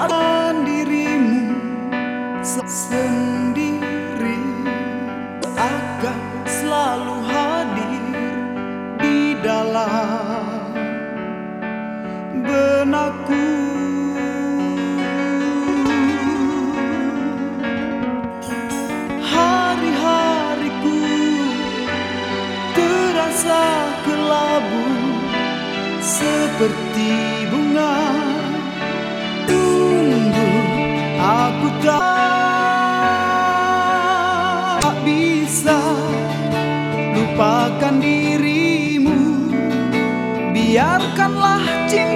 keadaan dirimu sendiri. Akan selalu hadir di dalam benakku. Hari-hariku terasa kelabu seperti bunga. Lupakan dirimu. Biarkanlah cinta